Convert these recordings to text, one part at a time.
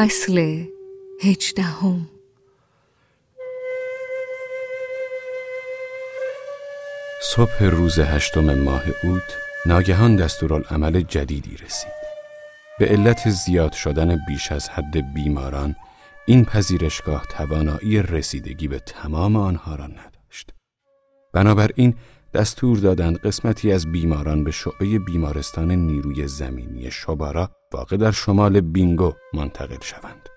فصل هجدهم صبح روز هشتم ماه اوت ناگهان دستورالعمل جدیدی رسید. به علت زیاد شدن بیش از حد بیماران این پذیرشگاه توانایی رسیدگی به تمام آنها را نداشت. بنابراین دستور دادند قسمتی از بیماران به شعبه بیمارستان نیروی زمینی شبارا واقع در شمال بینگو منتقل شوند.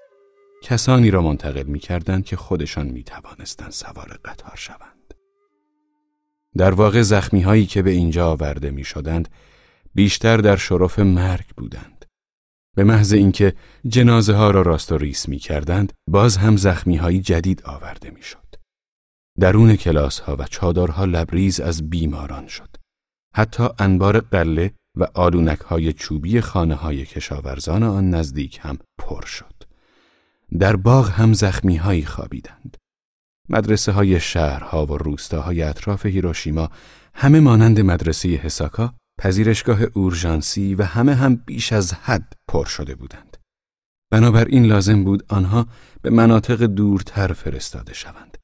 کسانی را منتقل می کردند که خودشان می توانستند سوار قطار شوند. در واقع زخمی هایی که به اینجا آورده می شدند بیشتر در شرف مرگ بودند. به محض اینکه جنازه ها را راست و ریس می کردند باز هم زخمی های جدید آورده می شد. درون کلاس ها و چادرها لبریز از بیماران شد. حتی انبار قله و آلونک های چوبی خانه های کشاورزان آن نزدیک هم پر شد. در باغ هم زخمی هایی خوابیدند. مدرسه های شهرها و روستاهای اطراف هیروشیما همه مانند مدرسه حساکا پذیرشگاه اورژانسی و همه هم بیش از حد پر شده بودند. بنابراین لازم بود آنها به مناطق دورتر فرستاده شوند.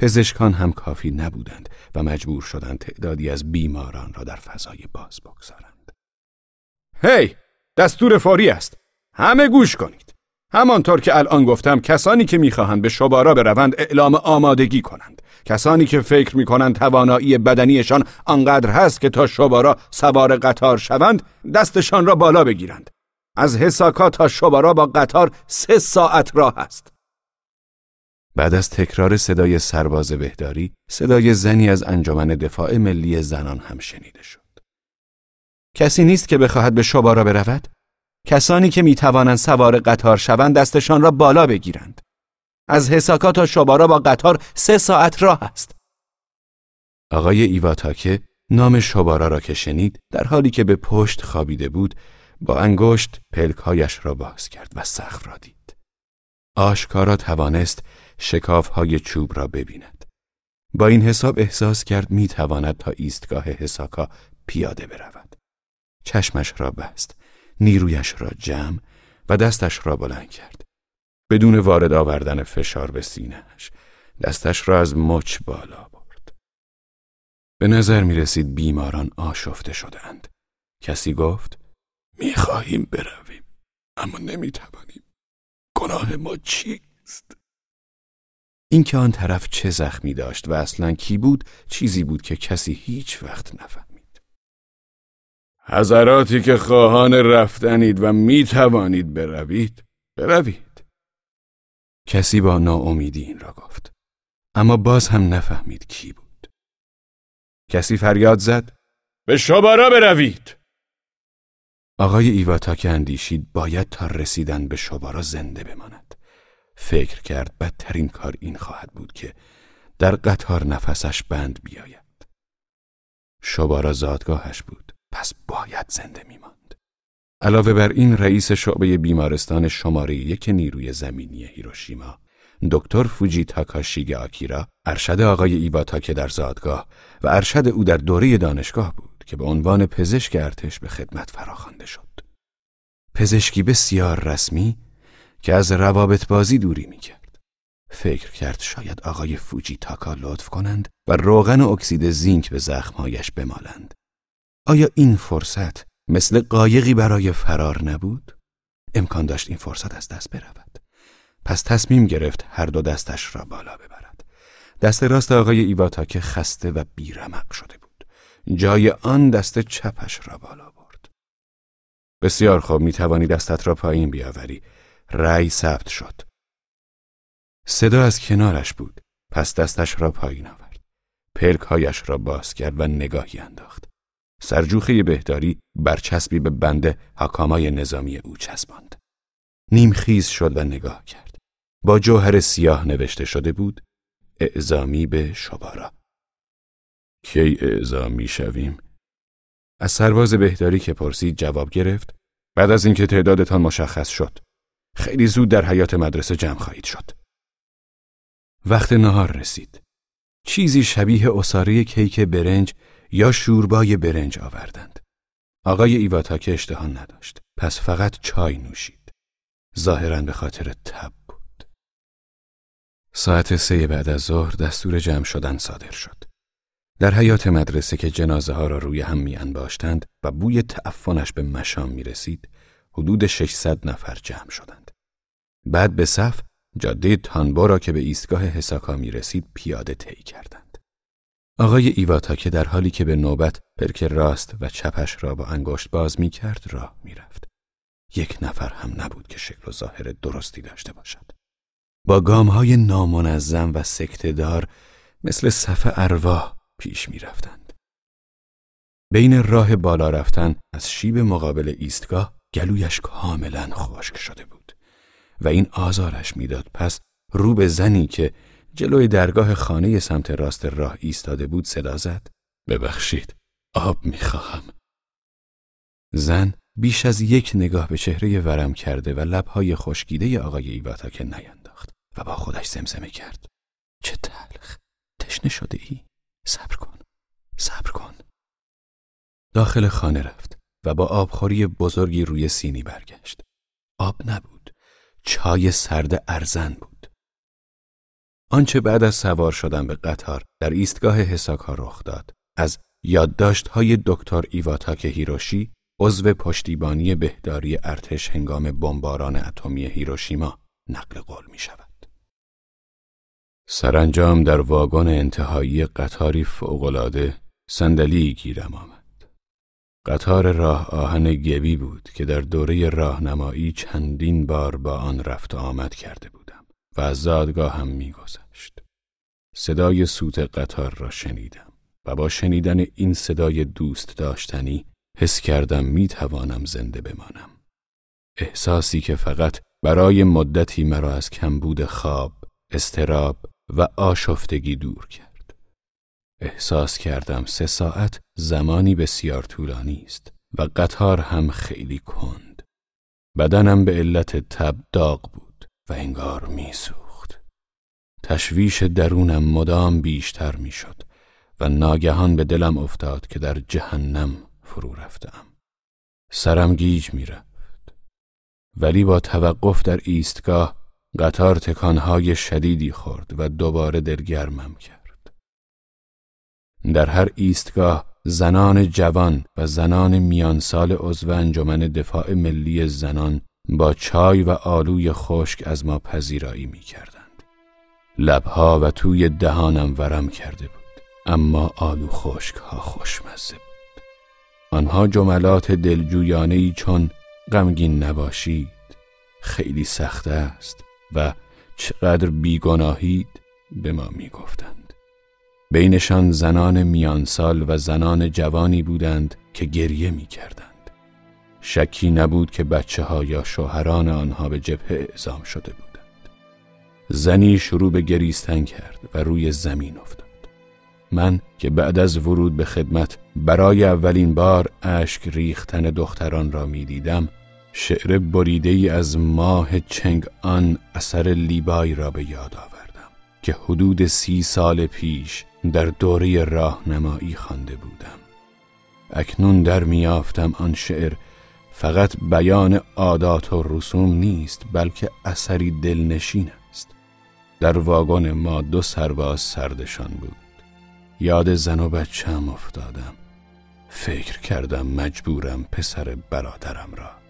پزشکان هم کافی نبودند و مجبور شدند تعدادی از بیماران را در فضای باز بگذارند. هی! دستور فوری است. همه گوش کنید. همانطور که الان گفتم کسانی که می‌خواهند به شبارا بروند اعلام آمادگی کنند. کسانی که فکر می‌کنند توانایی بدنیشان آنقدر هست که تا شبارا سوار قطار شوند دستشان را بالا بگیرند. از حساکا تا شبارا با قطار سه ساعت راه است. بعد از تکرار صدای سرباز بهداری، صدای زنی از انجمن دفاع ملی زنان هم شنیده شد. کسی نیست که بخواهد به شبارا برود؟ کسانی که می‌توانند سوار قطار شوند دستشان را بالا بگیرند. از حساکا تا شبارا با قطار سه ساعت راه است. آقای ایواتاکه نام شبارا را که شنید در حالی که به پشت خوابیده بود با انگشت پلکهایش را باز کرد و سقف را دید. آشکارا توانست شکاف های چوب را ببیند. با این حساب احساس کرد می تواند تا ایستگاه حساکا پیاده برود. چشمش را بست، نیرویش را جمع و دستش را بلند کرد. بدون وارد آوردن فشار به سینهش، دستش را از مچ بالا برد. به نظر می رسید بیماران آشفته شدند. کسی گفت می خواهیم برویم اما نمی توانیم. گناه ما چیست؟ اینکه آن طرف چه زخمی داشت و اصلا کی بود چیزی بود که کسی هیچ وقت نفهمید. حضراتی که خواهان رفتنید و می توانید بروید بروید. کسی با ناامیدی این را گفت. اما باز هم نفهمید کی بود. کسی فریاد زد به شبارا بروید. آقای ایواتاک اندیشید باید تا رسیدن به شبارا زنده بماند. فکر کرد بدترین کار این خواهد بود که در قطار نفسش بند بیاید. شبارا زادگاهش بود پس باید زنده میماند. علاوه بر این رئیس شعبه بیمارستان شماره یک نیروی زمینی هیروشیما دکتر فوجی تاکاشیگ آکیرا ارشد آقای ایواتاکه در زادگاه و ارشد او در دوره دانشگاه بود که به عنوان پزشک ارتش به خدمت فراخوانده شد. پزشکی بسیار رسمی که از روابط بازی دوری می کرد. فکر کرد شاید آقای فوجی تاکا لطف کنند و روغن و اکسید زینک به زخمهایش بمالند. آیا این فرصت مثل قایقی برای فرار نبود؟ امکان داشت این فرصت از دست برود. پس تصمیم گرفت هر دو دستش را بالا ببرد. دست راست آقای ایواتاکه خسته و بیرمق شده بود. جای آن دست چپش را بالا برد. بسیار خوب می توانی دستت را پایین بیاوری رأی ثبت شد. صدا از کنارش بود. پس دستش را پایین آورد. پلکهایش را باز کرد و نگاهی انداخت. سرجوخه بهداری برچسبی به بنده حکامای نظامی او چسباند. نیم خیز شد و نگاه کرد. با جوهر سیاه نوشته شده بود اعزامی به شبارا. کی اعزامی شویم؟ از سرباز بهداری که پرسید جواب گرفت بعد از اینکه تعدادتان مشخص شد خیلی زود در حیات مدرسه جمع خواهید شد. وقت نهار رسید. چیزی شبیه اصاره کیک برنج یا شوربای برنج آوردند. آقای ایواتاکه اشتها نداشت. پس فقط چای نوشید. ظاهرا به خاطر تب بود. ساعت سه بعد از ظهر دستور جمع شدن صادر شد. در حیات مدرسه که جنازه ها را روی هم می انباشتند و بوی تعفنش به مشام می رسید، حدود 600 نفر جمع شدند. بعد به صف جاده تانبو را که به ایستگاه حساکا می رسید پیاده طی کردند. آقای ایواتا که در حالی که به نوبت پرک راست و چپش را با انگشت باز می کرد راه می رفت. یک نفر هم نبود که شکل و ظاهر درستی داشته باشد. با گام های نامنظم و سکتدار مثل صف ارواح پیش می رفتند. بین راه بالا رفتن از شیب مقابل ایستگاه گلویش کاملا خشک شده بود و این آزارش می‌داد. پس رو به زنی که جلوی درگاه خانه سمت راست راه ایستاده بود صدا زد. ببخشید آب می‌خواهم. زن بیش از یک نگاه به چهره ورم کرده و لبهای خشکیده آقای ایواتاکه نینداخت و با خودش زمزمه کرد. چه تلخ تشنه شده ای؟ صبر کن. صبر کن. داخل خانه رفت و با آبخوری بزرگی روی سینی برگشت. آب نبود. چای سرد ارزن بود. آنچه بعد از سوار شدن به قطار در ایستگاه حساکا رخ داد از یادداشت‌های دکتر ایواتاکه هیروشی عضو پشتیبانی بهداری ارتش هنگام بمباران اتمی هیروشیما نقل قول می شود. سرانجام در واگن انتهایی قطاری فوقالعاده صندلی گیرم آمد. قطار راه آهن گوی بود که در دوره راهنمایی چندین بار با آن رفت آمد کرده بودم و از زادگاه هم میگذشت. صدای سوت قطار را شنیدم و با شنیدن این صدای دوست داشتنی حس کردم می توانم زنده بمانم. احساسی که فقط برای مدتی مرا از کمبود خواب، استراب و آشفتگی دور کرد. احساس کردم سه ساعت زمانی بسیار طولانی است و قطار هم خیلی کند. بدنم به علت تب داغ بود و انگار میسوخت. تشویش درونم مدام بیشتر می‌شد و ناگهان به دلم افتاد که در جهنم فرو رفتم. سرم گیج می‌رفت. ولی با توقف در ایستگاه قطار تکانهای شدیدی خورد و دوباره دلگرمم کرد. در هر ایستگاه زنان جوان و زنان میانسال عضو انجمن دفاع ملی زنان با چای و آلوی خشک از ما پذیرایی می کردند. لبها و توی دهانم ورم کرده بود اما آلو خشک ها خوشمزه بود. آنها جملات دلجویانه چون غمگین نباشید خیلی سخت است و چقدر بیگناهید به ما می‌گفتند. بینشان زنان میانسال و زنان جوانی بودند که گریه می کردند. شکی نبود که بچه ها یا شوهران آنها به جبهه اعزام شده بودند. زنی شروع به گریستن کرد و روی زمین افتاد. من که بعد از ورود به خدمت برای اولین بار اشک ریختن دختران را می دیدم شعر بریده ای از ماه چنگ آن اثر لیبای را به یاد آوردم که حدود سی سال پیش در دوره راهنمایی خوانده بودم. اکنون در میافتم آن شعر فقط بیان عادات و رسوم نیست بلکه اثری دلنشین است. در واگن ما دو سرباز سردشان بود. یاد زن و بچم افتادم. فکر کردم مجبورم پسر برادرم را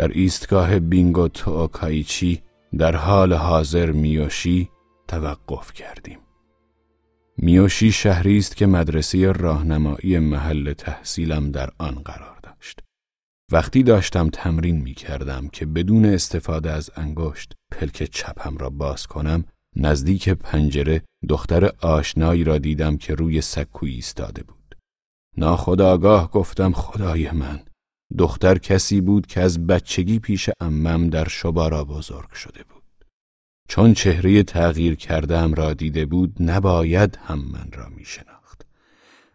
در ایستگاه بینگو توکایچی در حال حاضر میوشی توقف کردیم. میوشی شهری است که مدرسه راهنمایی محل تحصیلم در آن قرار داشت. وقتی داشتم تمرین می کردم که بدون استفاده از انگشت پلک چپم را باز کنم نزدیک پنجره دختر آشنایی را دیدم که روی سکوی ایستاده بود. ناخداگاه گفتم خدای من! دختر کسی بود که از بچگی پیش امم در شبارا بزرگ شده بود. چون چهره تغییر کردم را دیده بود نباید هم من را می شناخت.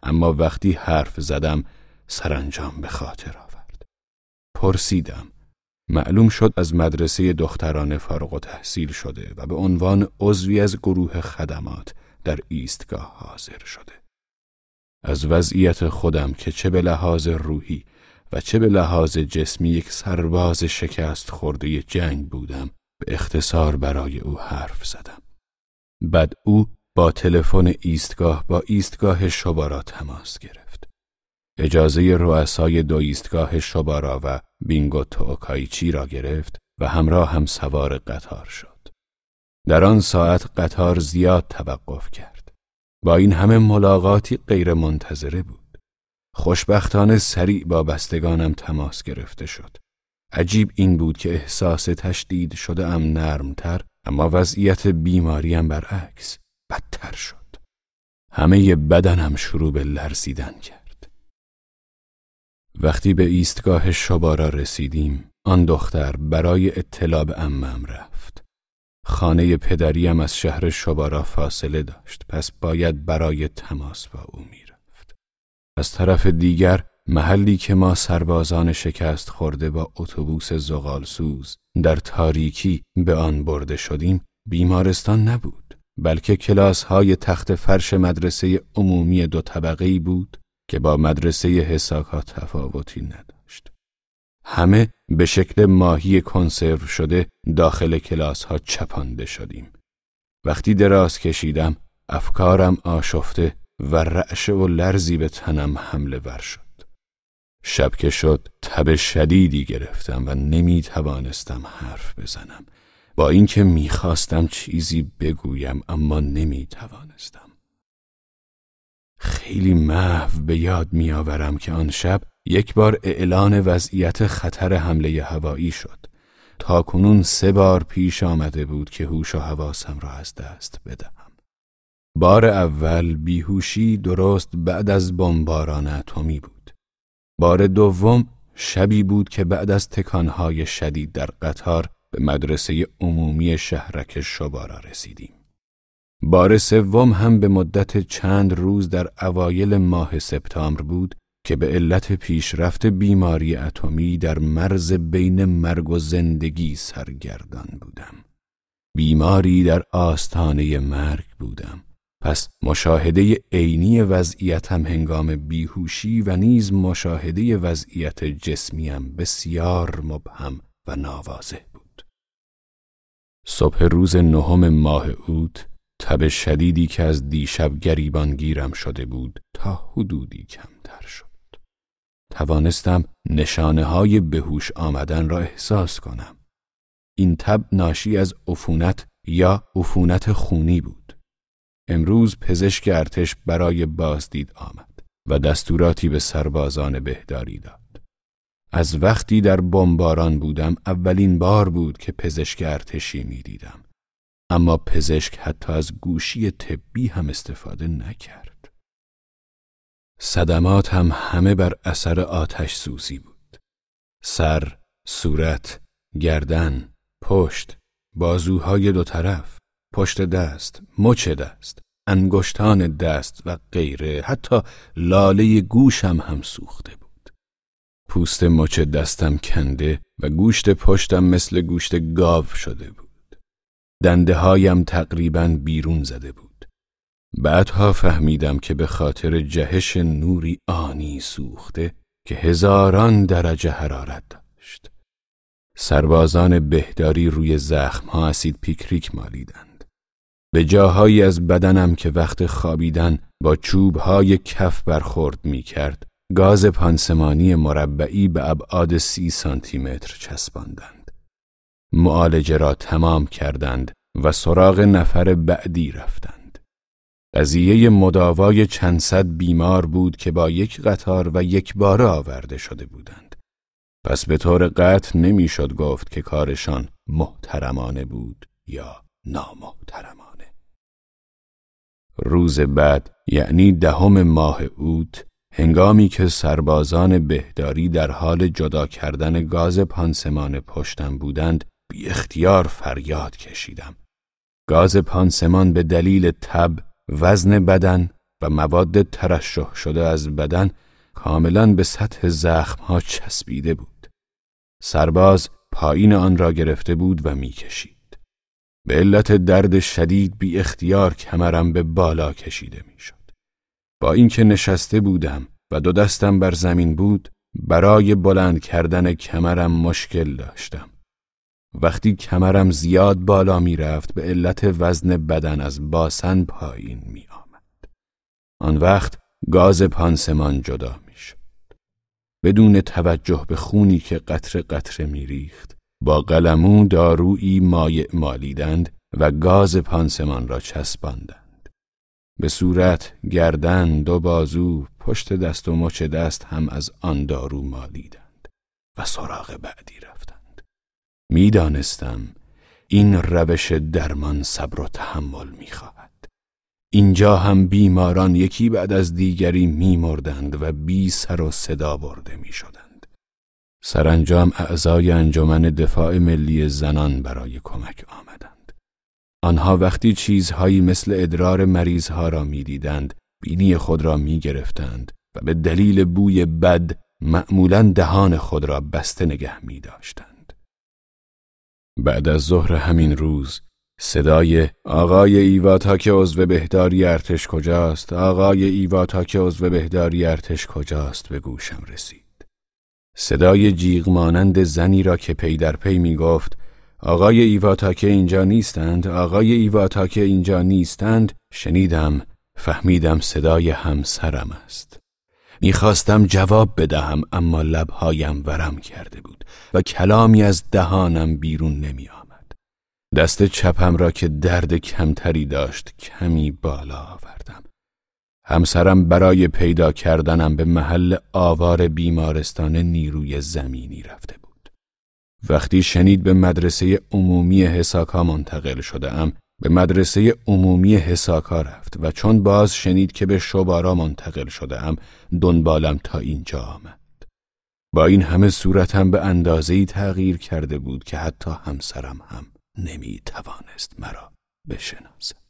اما وقتی حرف زدم سرانجام به خاطر آورد. پرسیدم معلوم شد از مدرسه دختران فارغ و تحصیل شده و به عنوان عضوی از گروه خدمات در ایستگاه حاضر شده. از وضعیت خودم که چه به لحاظ روحی چه به لحاظ جسمی یک سرباز شکست خورده جنگ بودم به اختصار برای او حرف زدم. بعد او با تلفن ایستگاه با ایستگاه شبارا تماس گرفت. اجازه رؤسای دو ایستگاه شبارا و بینگو توکایچی را گرفت و همراه هم سوار قطار شد. در آن ساعت قطار زیاد توقف کرد. با این همه ملاقاتی غیر منتظره بود. خوشبختانه سریع با بستگانم تماس گرفته شد. عجیب این بود که احساس تشدید شده ام نرمتر اما وضعیت بیماریم برعکس بدتر شد. همه بدنم شروع به لرزیدن کرد. وقتی به ایستگاه شبارا رسیدیم آن دختر برای اطلاع به امم رفت. خانه پدریم از شهر شبارا فاصله داشت پس باید برای تماس با او می‌رفت. از طرف دیگر محلی که ما سربازان شکست خورده با اتوبوس زغالسوز در تاریکی به آن برده شدیم بیمارستان نبود بلکه کلاس های تخت فرش مدرسه عمومی دو طبقه بود که با مدرسه حساکا تفاوتی نداشت. همه به شکل ماهی کنسرو شده داخل کلاس ها چپانده شدیم. وقتی دراز کشیدم افکارم آشفته و رعشه و لرزی به تنم حمله ور شد. شب که شد تب شدیدی گرفتم و نمی توانستم حرف بزنم. با اینکه می‌خواستم چیزی بگویم اما نمی توانستم خیلی محو به یاد میآورم که آن شب یک بار اعلان وضعیت خطر حمله هوایی شد. تا کنون سه بار پیش آمده بود که هوش و حواسم را از دست بدهم. بار اول بیهوشی درست بعد از بمباران اتمی بود بار دوم شبی بود که بعد از تکانهای شدید در قطار به مدرسه عمومی شهرک شبارا رسیدیم. بار سوم هم به مدت چند روز در اوایل ماه سپتامبر بود که به علت پیشرفت بیماری اتمی در مرز بین مرگ و زندگی سرگردان بودم. بیماری در آستانه مرگ بودم. پس مشاهده عینی وضعیتم هنگام بیهوشی و نیز مشاهده وضعیت جسمیم بسیار مبهم و ناواضح بود. صبح روز نهم ماه اوت تب شدیدی که از دیشب گریبان گیرم شده بود تا حدودی کمتر شد. توانستم نشانه های بهوش آمدن را احساس کنم. این تب ناشی از عفونت یا عفونت خونی بود. امروز پزشک ارتش برای بازدید آمد و دستوراتی به سربازان بهداری داد. از وقتی در بمباران بودم اولین بار بود که پزشک ارتشی می دیدم. اما پزشک حتی از گوشی طبی هم استفاده نکرد. صدمات هم همه بر اثر آتش سوزی بود. سر، صورت، گردن، پشت، بازوهای دو طرف، پشت دست، مچ دست، انگشتان دست و غیره حتی لاله گوشم هم سوخته بود. پوست مچ دستم کنده و گوشت پشتم مثل گوشت گاو شده بود. دنده هایم تقریبا بیرون زده بود. بعدها فهمیدم که به خاطر جهش نوری آنی سوخته که هزاران درجه حرارت داشت. سربازان بهداری روی زخم ها اسید پیکریک مالیدند. به جاهایی از بدنم که وقت خوابیدن با چوبهای کف برخورد می کرد گاز پانسمانی مربعی به ابعاد سی سانتی متر چسباندند. معالجه را تمام کردند و سراغ نفر بعدی رفتند. قضیه مداوای چند صد بیمار بود که با یک قطار و یک باره آورده شده بودند. پس به طور قطع نمی‌شد گفت که کارشان محترمانه بود یا نامحترمانه. روز بعد یعنی دهم ماه اوت هنگامی که سربازان بهداری در حال جدا کردن گاز پانسمان پشتم بودند بی اختیار فریاد کشیدم. گاز پانسمان به دلیل تب، وزن بدن و مواد ترشح شده از بدن کاملا به سطح زخمها چسبیده بود. سرباز پایین آن را گرفته بود و می‌کشید. به علت درد شدید بی اختیار کمرم به بالا کشیده می‌شد. با اینکه نشسته بودم و دو دستم بر زمین بود برای بلند کردن کمرم مشکل داشتم. وقتی کمرم زیاد بالا می رفت به علت وزن بدن از باسن پایین می آمد. آن وقت گاز پانسمان جدا می شد. بدون توجه به خونی که قطر قطره می ریخت با قلمو دارویی مایع مالیدند و گاز پانسمان را چسباندند. به صورت، گردن، دو بازو، پشت دست و مچ دست هم از آن دارو مالیدند و سراغ بعدی رفتند. می‌دانستم این روش درمان صبر و تحمل می‌خواهد. اینجا هم بیماران یکی بعد از دیگری میمردند و بی سر و صدا برده می‌شدند. سرانجام اعضای انجمن دفاع ملی زنان برای کمک آمدند. آنها وقتی چیزهایی مثل ادرار مریضها را می‌دیدند بینی خود را می گرفتند و به دلیل بوی بد معمولا دهان خود را بسته نگه می داشتند. بعد از ظهر همین روز صدای آقای ایواتاکه عضو بهداری ارتش کجاست آقای ایواتاکه عضو بهداری ارتش کجاست به گوشم رسید صدای جیغ مانند زنی را که پی در پی می گفت آقای ایواتاکه اینجا نیستند آقای ایواتاکه اینجا نیستند شنیدم فهمیدم صدای همسرم است می‌خواستم جواب بدهم اما لبهایم ورم کرده بود و کلامی از دهانم بیرون نمی آمد. دست چپم را که درد کمتری داشت کمی بالا آوردم. همسرم برای پیدا کردنم به محل آوار بیمارستان نیروی زمینی رفته بود. وقتی شنید به مدرسه عمومی حساکا منتقل شده ام به مدرسه عمومی حساکا رفت و چون باز شنید که به شبارا منتقل شده ام دنبالم تا اینجا آمد. با این همه صورتم به اندازه‌ای تغییر کرده بود که حتی همسرم هم نمی توانست مرا بشناسد.